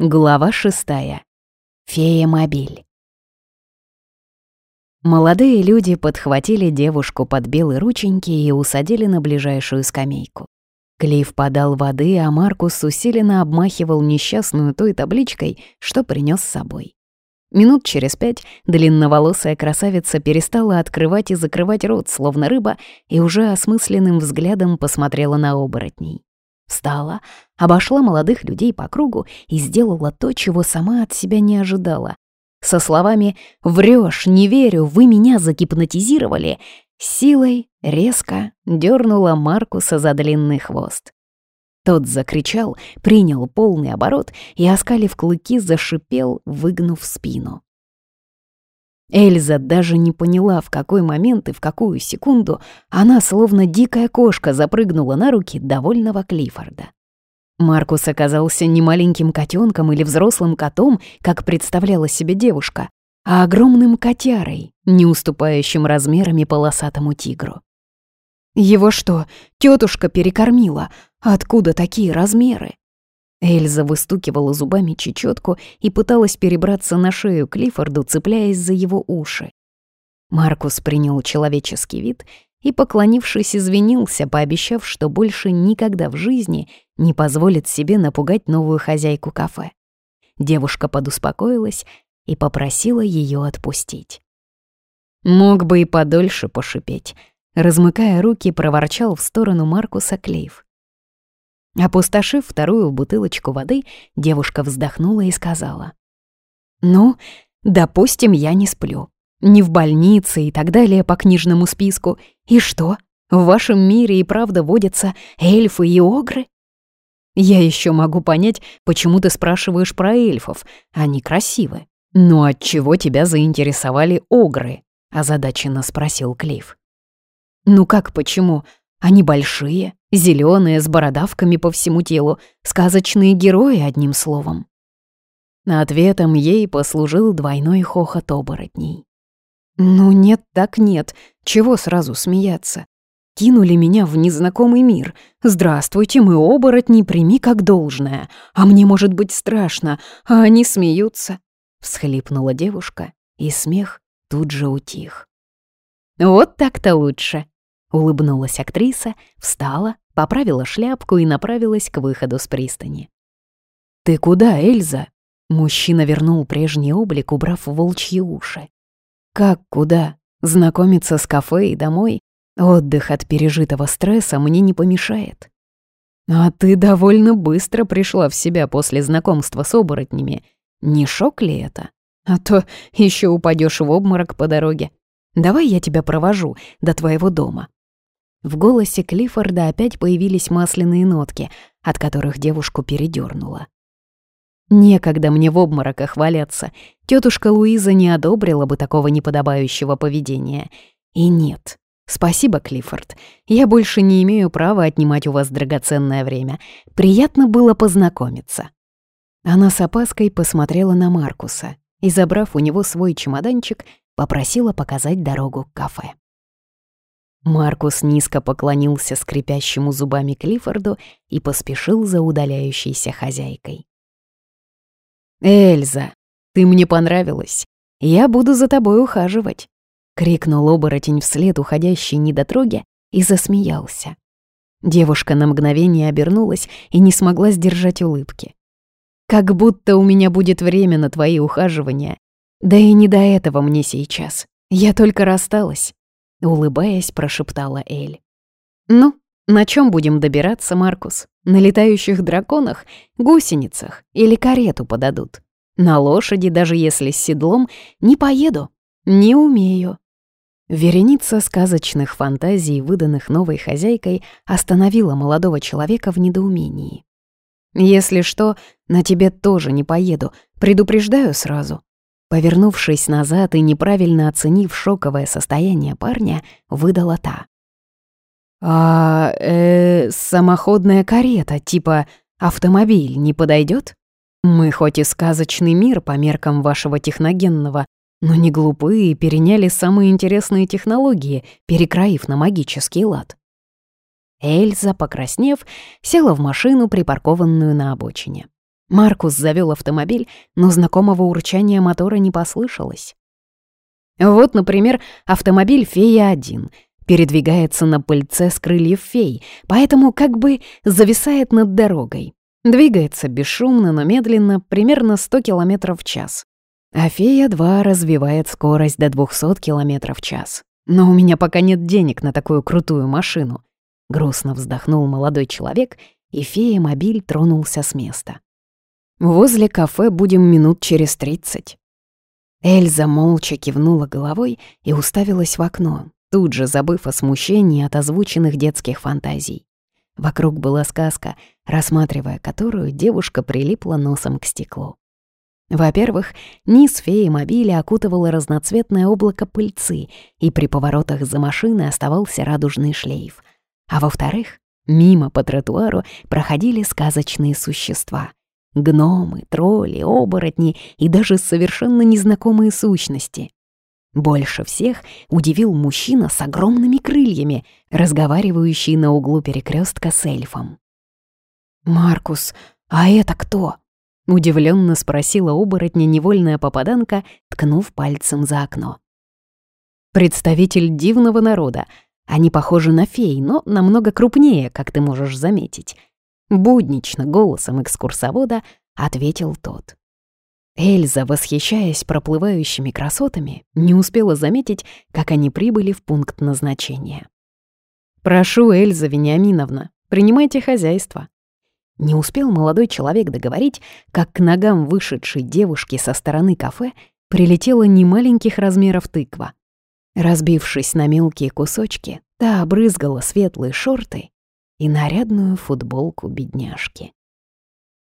Глава шестая. Фея-мобиль. Молодые люди подхватили девушку под белые рученьки и усадили на ближайшую скамейку. Клифф подал воды, а Маркус усиленно обмахивал несчастную той табличкой, что принес с собой. Минут через пять длинноволосая красавица перестала открывать и закрывать рот, словно рыба, и уже осмысленным взглядом посмотрела на оборотней. Встала, обошла молодых людей по кругу и сделала то, чего сама от себя не ожидала. Со словами «Врёшь, не верю, вы меня загипнотизировали», силой резко дернула Маркуса за длинный хвост. Тот закричал, принял полный оборот и, оскалив клыки, зашипел, выгнув спину. Эльза даже не поняла, в какой момент и в какую секунду она, словно дикая кошка, запрыгнула на руки довольного Клиффорда. Маркус оказался не маленьким котенком или взрослым котом, как представляла себе девушка, а огромным котярой, не уступающим размерами полосатому тигру. Его что, тетушка перекормила? Откуда такие размеры? Эльза выстукивала зубами чечетку и пыталась перебраться на шею Клиффорду, цепляясь за его уши. Маркус принял человеческий вид и, поклонившись, извинился, пообещав, что больше никогда в жизни не позволит себе напугать новую хозяйку кафе. Девушка подуспокоилась и попросила ее отпустить. Мог бы и подольше пошипеть. Размыкая руки, проворчал в сторону Маркуса Клейв. Опустошив вторую бутылочку воды, девушка вздохнула и сказала. «Ну, допустим, я не сплю. Не в больнице и так далее по книжному списку. И что, в вашем мире и правда водятся эльфы и огры? Я еще могу понять, почему ты спрашиваешь про эльфов. Они красивы. Но от чего тебя заинтересовали огры?» — озадаченно спросил Клифф. «Ну как почему? Они большие, зеленые, с бородавками по всему телу, сказочные герои, одним словом. Ответом ей послужил двойной хохот оборотней. «Ну нет, так нет, чего сразу смеяться? Кинули меня в незнакомый мир. Здравствуйте, мы оборотни, прими как должное. А мне может быть страшно, а они смеются». Всхлипнула девушка, и смех тут же утих. «Вот так-то лучше», Улыбнулась актриса, встала, поправила шляпку и направилась к выходу с пристани. «Ты куда, Эльза?» Мужчина вернул прежний облик, убрав волчьи уши. «Как куда? Знакомиться с кафе и домой? Отдых от пережитого стресса мне не помешает». «А ты довольно быстро пришла в себя после знакомства с оборотнями. Не шок ли это? А то еще упадешь в обморок по дороге. Давай я тебя провожу до твоего дома. В голосе Клиффорда опять появились масляные нотки, от которых девушку передёрнуло. Некогда мне в обмороках валяться. Тетушка Луиза не одобрила бы такого неподобающего поведения. И нет. Спасибо, Клиффорд. Я больше не имею права отнимать у вас драгоценное время. Приятно было познакомиться. Она с опаской посмотрела на Маркуса и, забрав у него свой чемоданчик, попросила показать дорогу к кафе. Маркус низко поклонился скрипящему зубами Клиффорду и поспешил за удаляющейся хозяйкой. «Эльза, ты мне понравилась. Я буду за тобой ухаживать», — крикнул оборотень вслед уходящей недотроге и засмеялся. Девушка на мгновение обернулась и не смогла сдержать улыбки. «Как будто у меня будет время на твои ухаживания. Да и не до этого мне сейчас. Я только рассталась». Улыбаясь, прошептала Эль. «Ну, на чем будем добираться, Маркус? На летающих драконах, гусеницах или карету подадут? На лошади, даже если с седлом, не поеду. Не умею». Вереница сказочных фантазий, выданных новой хозяйкой, остановила молодого человека в недоумении. «Если что, на тебе тоже не поеду, предупреждаю сразу. Повернувшись назад и неправильно оценив шоковое состояние парня, выдала та. «А, э, самоходная карета, типа автомобиль, не подойдет? Мы хоть и сказочный мир по меркам вашего техногенного, но не глупые и переняли самые интересные технологии, перекроив на магический лад». Эльза, покраснев, села в машину, припаркованную на обочине. Маркус завел автомобиль, но знакомого урчания мотора не послышалось. Вот, например, автомобиль «Фея-1» передвигается на пыльце с крыльев фей, поэтому как бы зависает над дорогой. Двигается бесшумно, но медленно, примерно 100 км в час. А «Фея-2» развивает скорость до 200 км в час. Но у меня пока нет денег на такую крутую машину. Грустно вздохнул молодой человек, и фея-мобиль тронулся с места. Возле кафе будем минут через тридцать. Эльза молча кивнула головой и уставилась в окно, тут же забыв о смущении от озвученных детских фантазий. Вокруг была сказка, рассматривая которую девушка прилипла носом к стеклу. Во-первых, низ феи мобиля окутывало разноцветное облако пыльцы, и при поворотах за машиной оставался радужный шлейф. А во-вторых, мимо по тротуару проходили сказочные существа — Гномы, тролли, оборотни и даже совершенно незнакомые сущности. Больше всех удивил мужчина с огромными крыльями, разговаривающий на углу перекрестка с эльфом. «Маркус, а это кто?» — удивленно спросила оборотня невольная попаданка, ткнув пальцем за окно. «Представитель дивного народа. Они похожи на фей, но намного крупнее, как ты можешь заметить. Буднично голосом экскурсовода ответил тот. Эльза, восхищаясь проплывающими красотами, не успела заметить, как они прибыли в пункт назначения. «Прошу, Эльза Вениаминовна, принимайте хозяйство». Не успел молодой человек договорить, как к ногам вышедшей девушки со стороны кафе прилетела немаленьких размеров тыква. Разбившись на мелкие кусочки, та обрызгала светлые шорты и нарядную футболку бедняжки.